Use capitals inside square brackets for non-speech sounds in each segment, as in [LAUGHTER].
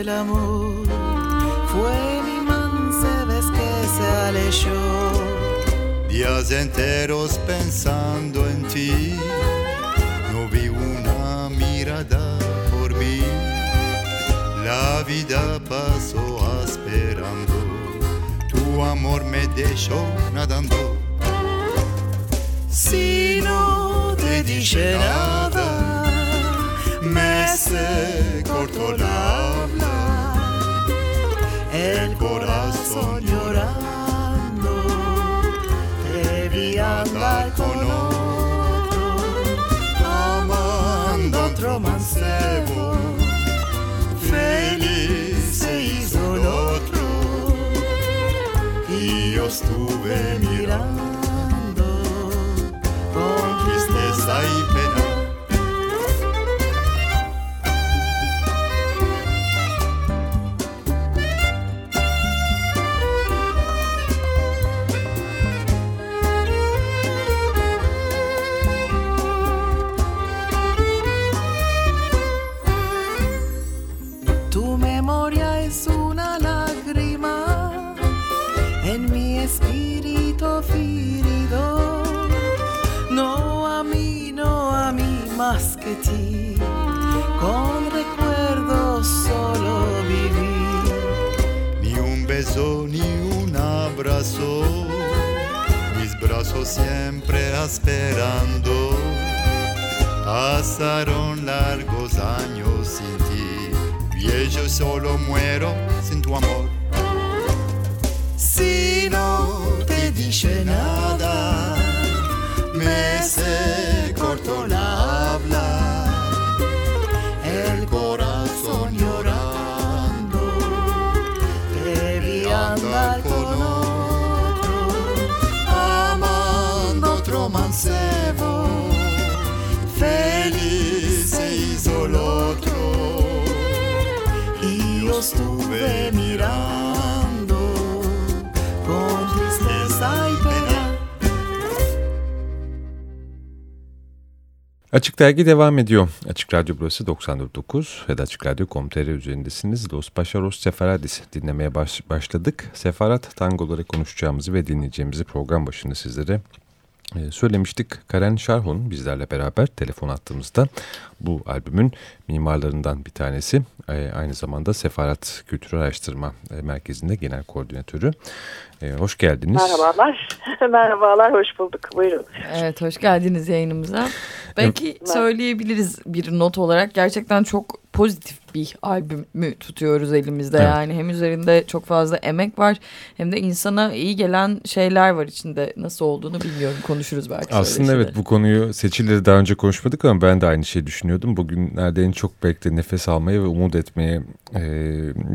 del amor. Fue mi mancebes que se alejó. Días enteros pensando en ti, no vi una mirada por mí. La vida pasó esperando, tu amor me dejó nadando. Si no te dije nada, se cortó la habla, el corazón llorando, vi andar con otro, amando otro mancebo, feliz se hizo el otro, y yo estuve mirando con tristeza y más que ti. Con recuerdos solo viví. Ni un beso, ni un abrazo, mis brazos siempre esperando. Pasaron largos años sin ti, y yo solo muero sin tu amor. Si no te dije nada, me se cortó la estuve mirando con tristeza y pena. Açık Dergi devam ediyor. Açık Radyo burası 94.9 ve de Açık Radyo.com.tr üzerindesiniz. Los Paşaros Sefaradis dinlemeye baş, başladık. Sefarat tangoları konuşacağımızı ve dinleyeceğimizi program başında sizlere söylemiştik. Karen Şarhon bizlerle beraber telefon attığımızda bu albümün mimarlarından bir tanesi. E, aynı zamanda Sefarat Kültür Araştırma e, Merkezi'nde genel koordinatörü. E, hoş geldiniz. Merhabalar. [LAUGHS] Merhabalar, hoş bulduk. Buyurun. Evet, hoş geldiniz yayınımıza. Belki söyleyebiliriz bir not olarak gerçekten çok pozitif bir albümü tutuyoruz elimizde. Evet. Yani hem üzerinde çok fazla emek var hem de insana iyi gelen şeyler var içinde. Nasıl olduğunu bilmiyorum. Konuşuruz belki. Aslında evet bu konuyu seçileri daha önce konuşmadık ama ben de aynı şeyi düşünüyordum. Bugünlerde en çok belki de nefes almaya ve umut etmeye e,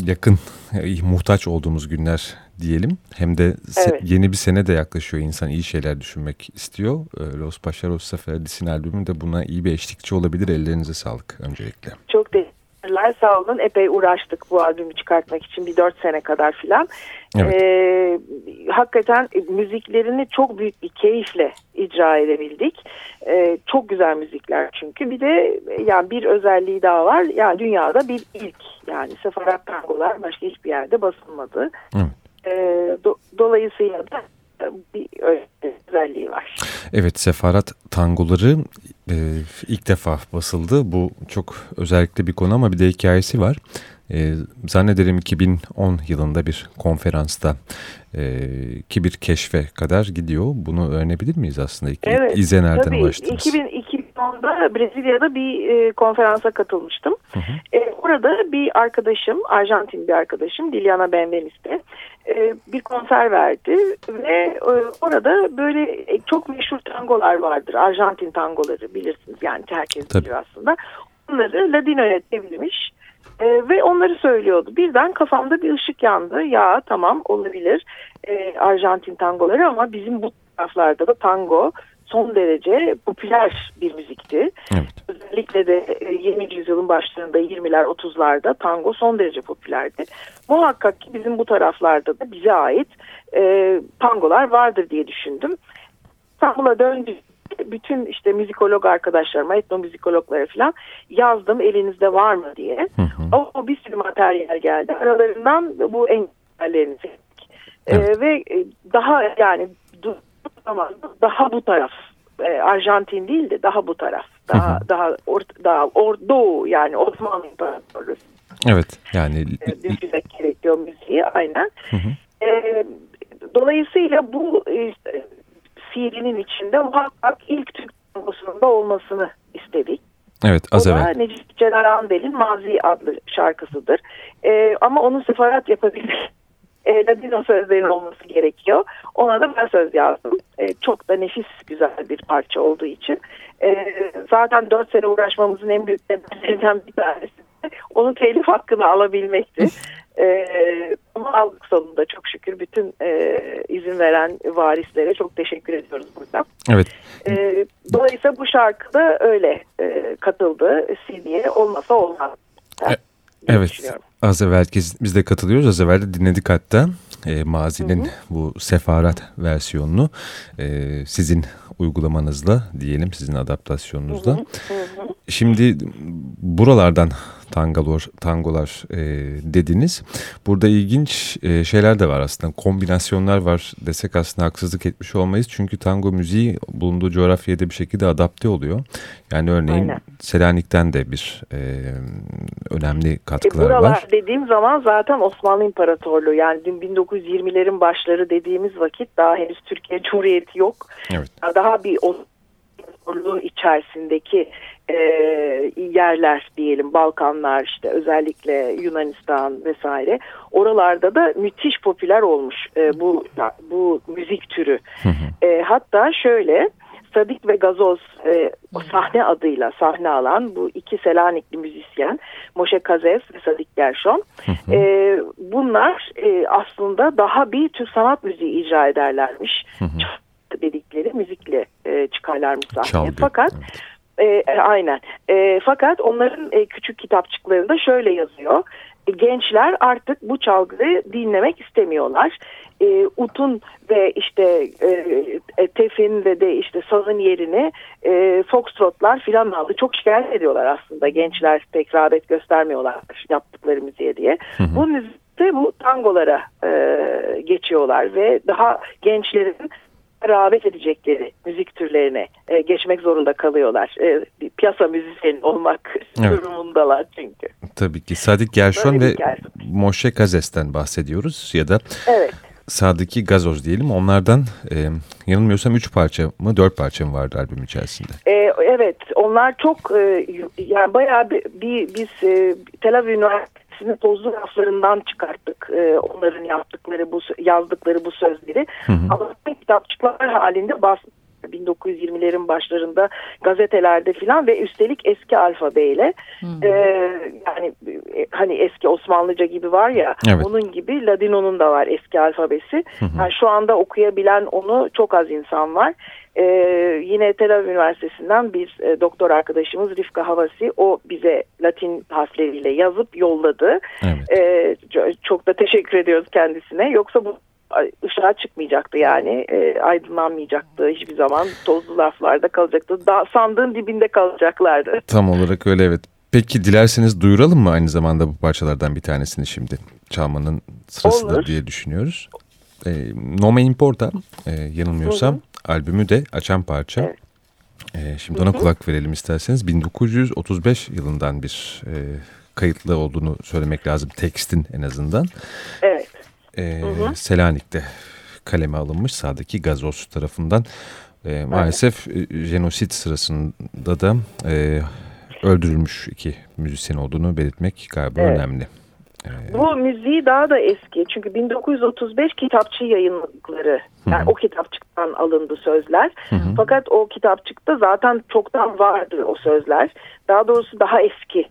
yakın, [LAUGHS] e, muhtaç olduğumuz günler diyelim. Hem de se- Evet. yeni bir sene de yaklaşıyor. İnsan iyi şeyler düşünmek istiyor. E, Los Paşaros Seferadis'in albümü de buna iyi bir eşlikçi olabilir. Ellerinize sağlık öncelikle. Çok teşekkürler, sağ olun. Epey uğraştık bu albümü çıkartmak için bir dört sene kadar filan. Evet. Ee, hakikaten e, müziklerini çok büyük bir keyifle icra edebildik. Ee, çok güzel müzikler çünkü. Bir de e, yani bir özelliği daha var. Yani dünyada bir ilk. Yani sefarat tangolar başka hiçbir yerde basılmadı. Evet. Ee, do- dolayısıyla da bir özelliği var. Evet Sefarat tangoları e, ilk defa basıldı. Bu çok özellikle bir konu ama bir de hikayesi var. E, zannederim 2010 yılında bir konferansta e, ki bir keşfe kadar gidiyor. Bunu öğrenebilir miyiz aslında? İlk, Evet, İze nereden Tabii ulaştınız? 2000, 2010'da Brezilya'da bir e, konferansa katılmıştım. Hı hı. E, orada bir arkadaşım, Arjantin bir arkadaşım, Liliana Benveniste e, bir konser verdi ve e, orada böyle e, çok meşhur tangolar vardır. Arjantin tangoları bilirsiniz yani herkes Tabii. biliyor aslında. Onları Ladino'ya çevirmiş e, ve onları söylüyordu. Birden kafamda bir ışık yandı. Ya tamam olabilir e, Arjantin tangoları ama bizim bu taraflarda da tango son derece popüler bir müzikti. Evet. Özellikle de e, 20. yüzyılın başlarında 20'ler 30'larda tango son derece popülerdi. Muhakkak ki bizim bu taraflarda da bize ait e, tangolar vardır diye düşündüm. İstanbul'a döndüm bütün işte müzikolog arkadaşlarıma, etnomüzikologlara falan yazdım elinizde var mı diye. Hı hı. O, bir sürü materyal geldi. Aralarından bu engellerini seçtik. Ee, evet. Ee, ve daha yani daha bu taraf e, Arjantin değil de daha bu taraf. Daha daha or, daha or, doğu yani Osmanlı İmparatorluğu. Evet yani düşünmek gerekiyor müziği aynen. Hı hı. E, dolayısıyla bu e, CD'nin içinde muhakkak ilk Türk tangosunun da olmasını istedik. Evet az o evvel. da Necip Celal Andel'in Mazi adlı şarkısıdır. E, ama onun sefarat yapabilmek e, Ladino sözlerin olması gerekiyor. Ona da ben söz yazdım. E, çok da nefis güzel bir parça olduğu için. E, zaten dört sene uğraşmamızın en büyük nedenlerinden bir tanesi onun telif hakkını alabilmekti. [LAUGHS] E, ama aldık sonunda çok şükür bütün e, izin veren varislere çok teşekkür ediyoruz burada. Evet. E, dolayısıyla bu şarkı da öyle e, katıldı CD'ye olmasa olmaz. E, evet. Az evvel biz de katılıyoruz. Az evvel de dinledik hatta e, mazinin hı hı. bu sefaret versiyonunu e, sizin uygulamanızla diyelim sizin adaptasyonunuzla. Hı hı. Şimdi buralardan tangolar, tangolar e, dediniz. Burada ilginç e, şeyler de var aslında. Kombinasyonlar var desek aslında haksızlık etmiş olmayız. Çünkü tango müziği bulunduğu coğrafyaya da bir şekilde adapte oluyor. Yani örneğin Aynen. Selanik'ten de bir e, önemli katkılar e, buralar var. dediğim zaman zaten Osmanlı İmparatorluğu yani 1920'lerin başları dediğimiz vakit daha henüz Türkiye [LAUGHS] Cumhuriyeti yok. Evet. Daha bir Osmanlı içerisindeki e, yerler diyelim Balkanlar işte özellikle Yunanistan vesaire oralarda da müthiş popüler olmuş e, bu bu müzik türü. E, hatta şöyle Sadik ve Gazoz e, o sahne adıyla sahne alan bu iki Selanikli müzisyen Moşe Kazev ve Sadik Gershon e, bunlar e, aslında daha bir Türk sanat müziği icra ederlermiş. Dedikleri müzikle e, çıkarlarmış sahneye. Çalgı. Fakat evet e, e, aynen. E, fakat onların e, küçük kitapçıklarında şöyle yazıyor. E, gençler artık bu çalgıyı dinlemek istemiyorlar. E, utun ve işte e, e, tefin ve de işte sazın yerini e, foxtrotlar filan aldı. Çok şikayet ediyorlar aslında gençler pek rağbet göstermiyorlar yaptıkları müziğe diye. Hı hı. Bu müzikte bu tangolara e, geçiyorlar ve daha gençlerin rağbet edecekleri müzik türlerine e, geçmek zorunda kalıyorlar. E, bir piyasa müzisyeni olmak [LAUGHS] evet. durumundalar çünkü. Tabii ki Sadık Gershon ve Moshe Kazes'ten bahsediyoruz ya da evet. Sadıki Gazoz diyelim. Onlardan e, yanılmıyorsam üç parça mı dört parça mı vardı albüm içerisinde? E, evet onlar çok e, yani bayağı bir, bir biz e, Tel Aviv Üniversitesi hepsini tozlu raflarından çıkarttık. E, onların yaptıkları bu yazdıkları bu sözleri. Hı hı. Ama kitapçıklar halinde bas 1920'lerin başlarında gazetelerde filan ve üstelik eski alfabeyle e, yani e, hani eski Osmanlıca gibi var ya evet. onun gibi Ladino'nun da var eski alfabesi. Hı hı. Yani şu anda okuyabilen onu çok az insan var. Ee, yine Tel Aviv Üniversitesi'nden bir e, doktor arkadaşımız Rifka Havasi o bize Latin harfleriyle yazıp yolladı. Evet. Ee, çok da teşekkür ediyoruz kendisine. Yoksa bu ışığa çıkmayacaktı yani e, aydınlanmayacaktı hiçbir zaman tozlu laflarda kalacaktı. Daha sandığın dibinde kalacaklardı. Tam olarak öyle evet. Peki dilerseniz duyuralım mı aynı zamanda bu parçalardan bir tanesini şimdi çalmanın sırasıdır diye düşünüyoruz. E, Nome Importa e, yanılmıyorsam hı hı albümü de açan parça. Evet. E, şimdi ona kulak verelim isterseniz. 1935 yılından bir e, kayıtlı olduğunu söylemek lazım tekstin en azından. Evet. E, Selanik'te kaleme alınmış sağdaki gazoz tarafından. E, maalesef evet. jenosit sırasında da e, öldürülmüş iki müzisyen olduğunu belirtmek galiba evet. önemli. Bu müziği daha da eski. Çünkü 1935 kitapçı yayınladıkları. Yani Hı -hı. o kitapçıktan alındı sözler. Hı -hı. Fakat o kitapçıkta zaten çoktan vardı o sözler. Daha doğrusu daha eski.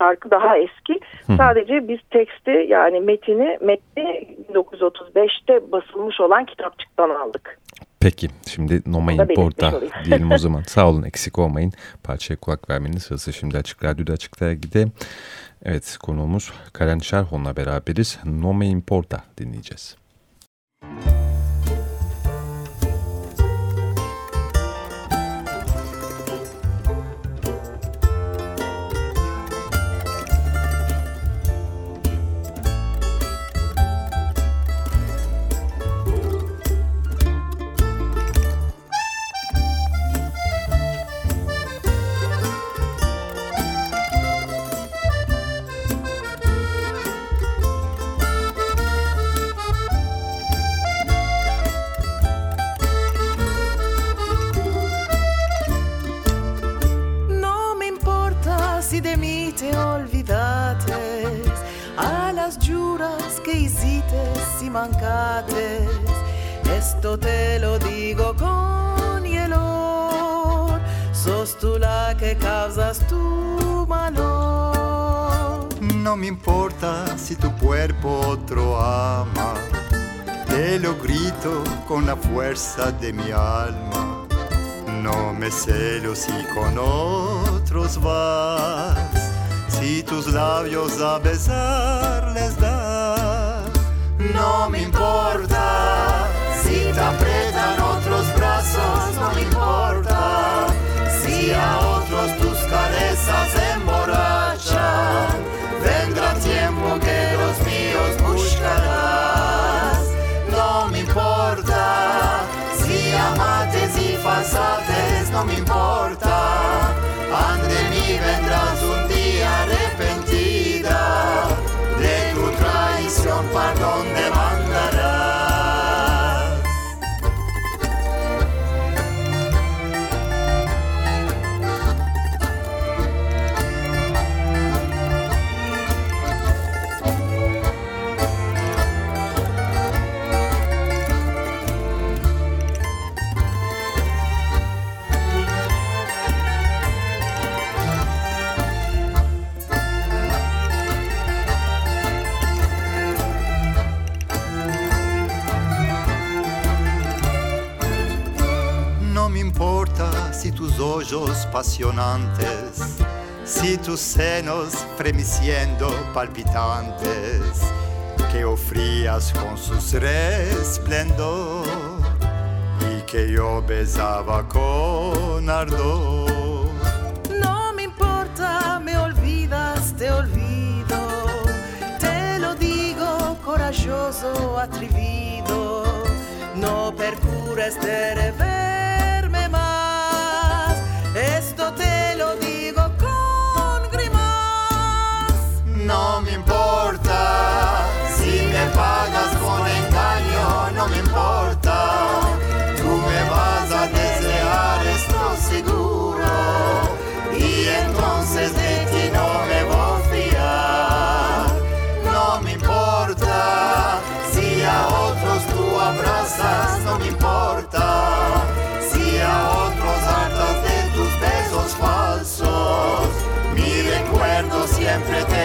Şarkı daha eski. -hı. Sadece biz teksti yani metini metni 1935'te basılmış olan kitapçıktan aldık. Peki şimdi Noma Import'a [LAUGHS] diyelim o [LAUGHS] zaman. Sağ olun eksik olmayın. Parçaya kulak vermenin sırası şimdi Açık Radyo'da Açık Dergi'de. Evet konuğumuz Karen Şerhon'la beraberiz. Nome Importa dinleyeceğiz. Müzik mancates. Esto te lo digo con hielo. Sos tú la que causas tu mano. No me importa si tu cuerpo otro ama. Te lo grito con la fuerza de mi alma. No me celo si con otros vas si tus labios a besar les da. No me importa si te aprietan otros brazos, no me importa si a otros tus cabezas emborrachan. Vendrá tiempo que los míos buscarás. No me importa si amates y falsates, no me importa. Pasionantes, si tus senos fremiciendo palpitantes, que ofrías con sus resplendor y que yo besaba con ardor. No me importa, me olvidas, te olvido. Te lo digo, corajoso, atrevido. No percures de reverme siempre te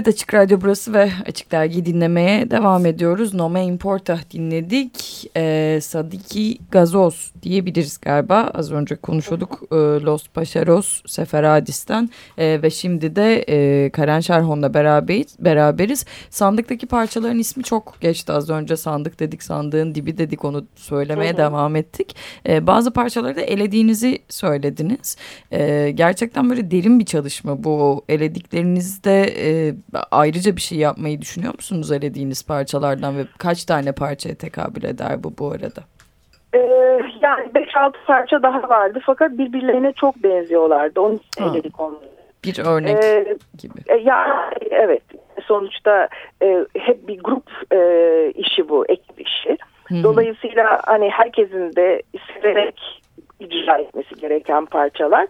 Evet Açık Radyo burası ve Açık Dergi dinlemeye devam ediyoruz. Nome Importa dinledik. Ee, Sadiki Gazoz diyebiliriz galiba. Az önce konuşuyorduk e, Los Paşaros Seferadis'ten e, ve şimdi de e, Karen Şerhon'la beraberiz, beraberiz. Sandıktaki parçaların ismi çok geçti az önce. Sandık dedik, sandığın dibi dedik onu söylemeye Hı hı. devam ettik. E, bazı parçaları da elediğinizi söylediniz. E, gerçekten böyle derin bir çalışma bu. Elediklerinizde e, ayrıca bir şey yapmayı düşünüyor musunuz elediğiniz parçalardan ve kaç tane parçaya tekabül eder bu bu arada? Ee, yani 5-6 parça daha vardı fakat birbirlerine çok benziyorlardı. Onun için Ha. eledik onları. Bir örnek Ee, gibi. E, Yani evet sonuçta e, hep bir grup e, işi bu ekip işi. Hı hı. Dolayısıyla hani herkesin de isteyerek icra etmesi gereken parçalar.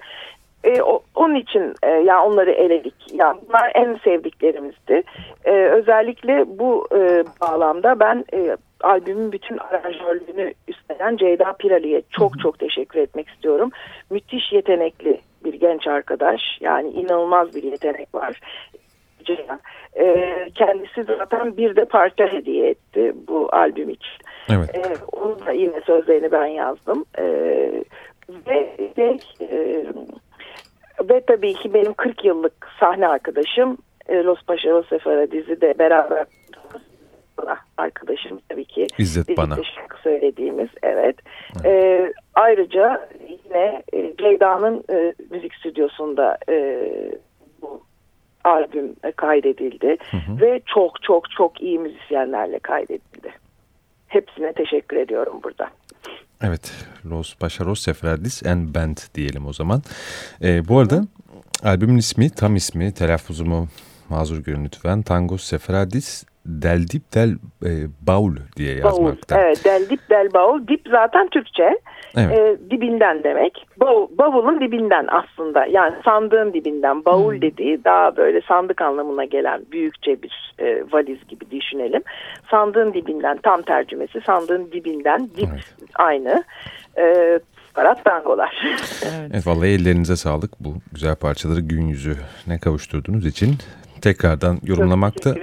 E, o, onun için e, yani onları eledik. Yani bunlar en sevdiklerimizdi. E, özellikle bu e, bağlamda ben e, albümün bütün aranjörlüğünü üstlenen Ceyda Pirali'ye çok çok teşekkür etmek istiyorum. Müthiş yetenekli bir genç arkadaş. Yani inanılmaz bir yetenek var. Ceylan. E, kendisi zaten bir de parça hediye etti bu albüm için. Evet. E, onun da yine sözlerini ben yazdım. E, ve şey, e, ve tabii ki benim 40 yıllık sahne arkadaşım e, Los Paşaros Sefera dizide beraber arkadaşım tabii ki. İzzet bana. şarkı söylediğimiz evet. E, ayrıca yine e, Ceyda'nın e, müzik stüdyosunda e, bu albüm kaydedildi. Hı hı. Ve çok çok çok iyi müzisyenlerle kaydedildi. Hepsine teşekkür ediyorum burada. Evet, Los Paşaros Seferadis and Band diyelim o zaman. Ee, bu arada albümün ismi, tam ismi, telaffuzumu mazur görün lütfen. Tango Seferadis Del Dip Del e, Baul diye yazmakta. Evet, Del Dip Del Baul. Dip zaten Türkçe. Evet. E, dibinden demek. Baul, bavulun dibinden aslında. Yani sandığın dibinden. Baul hmm. dediği daha böyle sandık anlamına gelen büyükçe bir e, valiz gibi düşünelim. Sandığın dibinden tam tercümesi sandığın dibinden dip evet. aynı. E, Karat tangolar. [LAUGHS] evet. evet vallahi ellerinize sağlık bu güzel parçaları gün yüzü ne kavuşturduğunuz için tekrardan yorumlamakta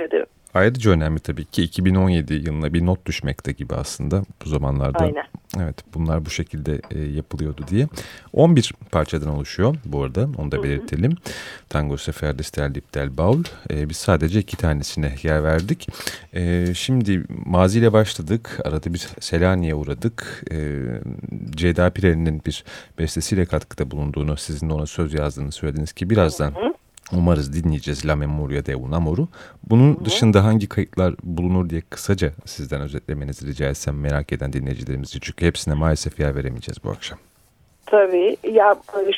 ayrıca önemli tabii ki 2017 yılına bir not düşmekte gibi aslında bu zamanlarda. Aynen. Evet bunlar bu şekilde e, yapılıyordu diye. 11 parçadan oluşuyor bu arada onu da belirtelim. Hı hı. Tango Sefer Del Del Baul. E, biz sadece iki tanesine yer verdik. E, şimdi maziyle başladık. Arada bir Selanik'e uğradık. E, Ceyda Pireli'nin bir bestesiyle katkıda bulunduğunu sizin de ona söz yazdığını söylediniz ki birazdan... Hı hı Umarız dinleyeceğiz La Memoria de un Amor'u. Bunun dışında hangi kayıtlar bulunur diye kısaca sizden özetlemenizi rica etsem merak eden dinleyicilerimiz için. Çünkü hepsine maalesef yer veremeyeceğiz bu akşam. Tabii. Ya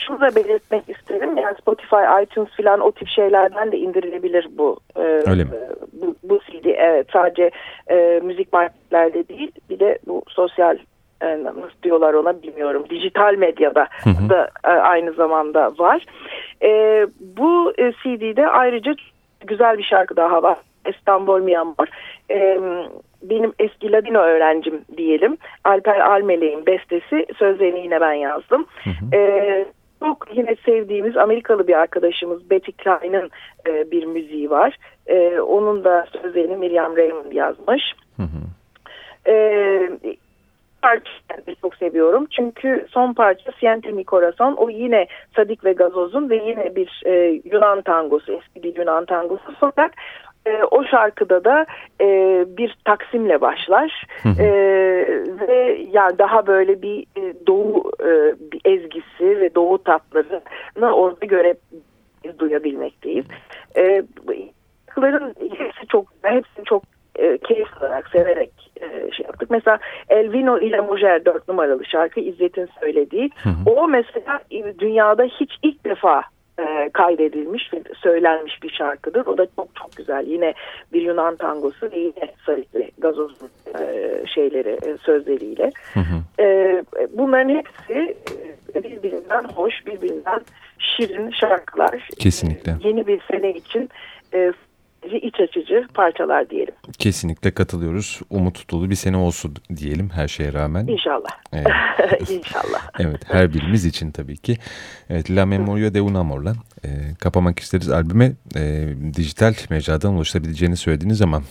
şunu da belirtmek isterim. Yani Spotify, iTunes falan o tip şeylerden de indirilebilir bu. E, Öyle mi? Bu, bu CD. Evet. Sadece e, müzik marketlerde değil. Bir de bu sosyal e, nasıl diyorlar ona bilmiyorum. Dijital medyada hı hı. da e, aynı zamanda var. E, bu e, CD'de ayrıca güzel bir şarkı daha var. İstanbul Myanmar. E, benim eski Ladino öğrencim diyelim. Alper Almelek'in bestesi. Sözlerini yine ben yazdım. Hı hı. E, çok yine sevdiğimiz Amerikalı bir arkadaşımız Betty Klein'in e, bir müziği var. E, onun da sözlerini Miriam Raymond yazmış. Hı hı. E, parçayı çok seviyorum. Çünkü son parça Siente mi Corazon o yine Sadik ve Gazoz'un ve yine bir e, Yunan tangosu eski bir Yunan tangosu fakat e, o şarkıda da e, bir taksimle başlar e, ve yani daha böyle bir e, doğu e, bir ezgisi ve doğu tatlarını orada göre duyabilmekteyiz. E, şarkıların hepsi çok hepsini çok e, keyif alarak, severek e, şey yaptık. Mesela Elvino ile Mujer 4 numaralı şarkı İzzet'in söylediği. Hı hı. O mesela dünyada hiç ilk defa e, kaydedilmiş ve söylenmiş bir şarkıdır. O da çok çok güzel. Yine bir Yunan tangosu ve yine Sarıklı Gazoz'un e, şeyleri, e, sözleriyle. Hı hı. E, bunların hepsi e, birbirinden hoş, birbirinden şirin şarkılar. Kesinlikle. E, yeni bir sene için e, iç açıcı parçalar diyelim. Kesinlikle katılıyoruz. Umut dolu bir sene olsun diyelim her şeye rağmen. İnşallah. Evet. [LAUGHS] İnşallah. [LAUGHS] evet her birimiz için tabii ki. Evet La Memoria de un Amor'la e, kapamak isteriz albüme e, dijital mecradan ulaşabileceğini söylediniz ama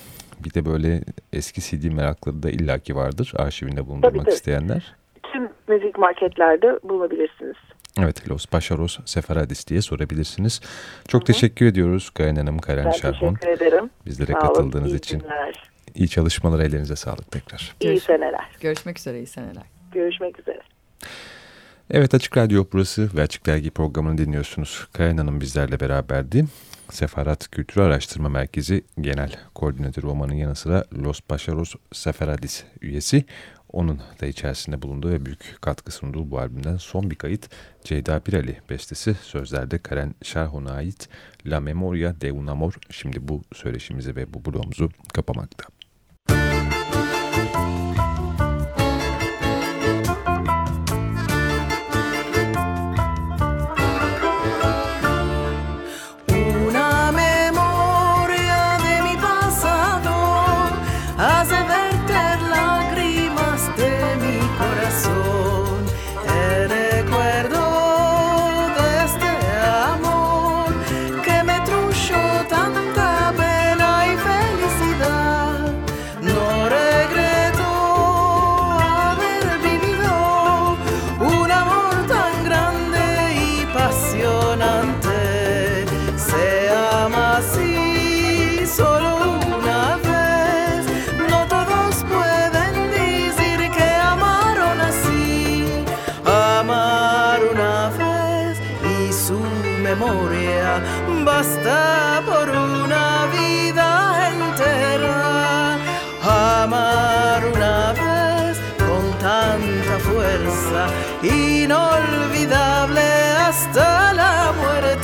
bir de böyle eski CD merakları da illaki vardır arşivinde bulundurmak tabii, tabii. isteyenler. Tüm müzik marketlerde bulabilirsiniz. Evet Los Paşaros Sefaradis diye sorabilirsiniz. Çok Hı -hı. teşekkür ediyoruz Gayen Hanım, Karen ben Şarhon. teşekkür ederim. Bizlere Sağ katıldığınız olun, için. Günler. İyi çalışmalar, ellerinize sağlık tekrar. İyi Görüş seneler. Görüşmek üzere, iyi seneler. Görüşmek üzere. Evet Açık Radyo burası ve Açık Dergi programını dinliyorsunuz. Kayan Hanım bizlerle beraberdi. Sefarat Kültür Araştırma Merkezi Genel Koordinatörü olmanın yanı sıra Los Paşaros Sefaradis üyesi. Onun da içerisinde bulunduğu ve büyük katkı sunduğu bu albümden son bir kayıt Ceyda Pirali bestesi sözlerde Karen Şarhon'a ait La Memoria de un Amor şimdi bu söyleşimizi ve bu bloğumuzu kapamakta. basta por una vida entera. Amar una vez con tanta fuerza, inolvidable hasta la muerte.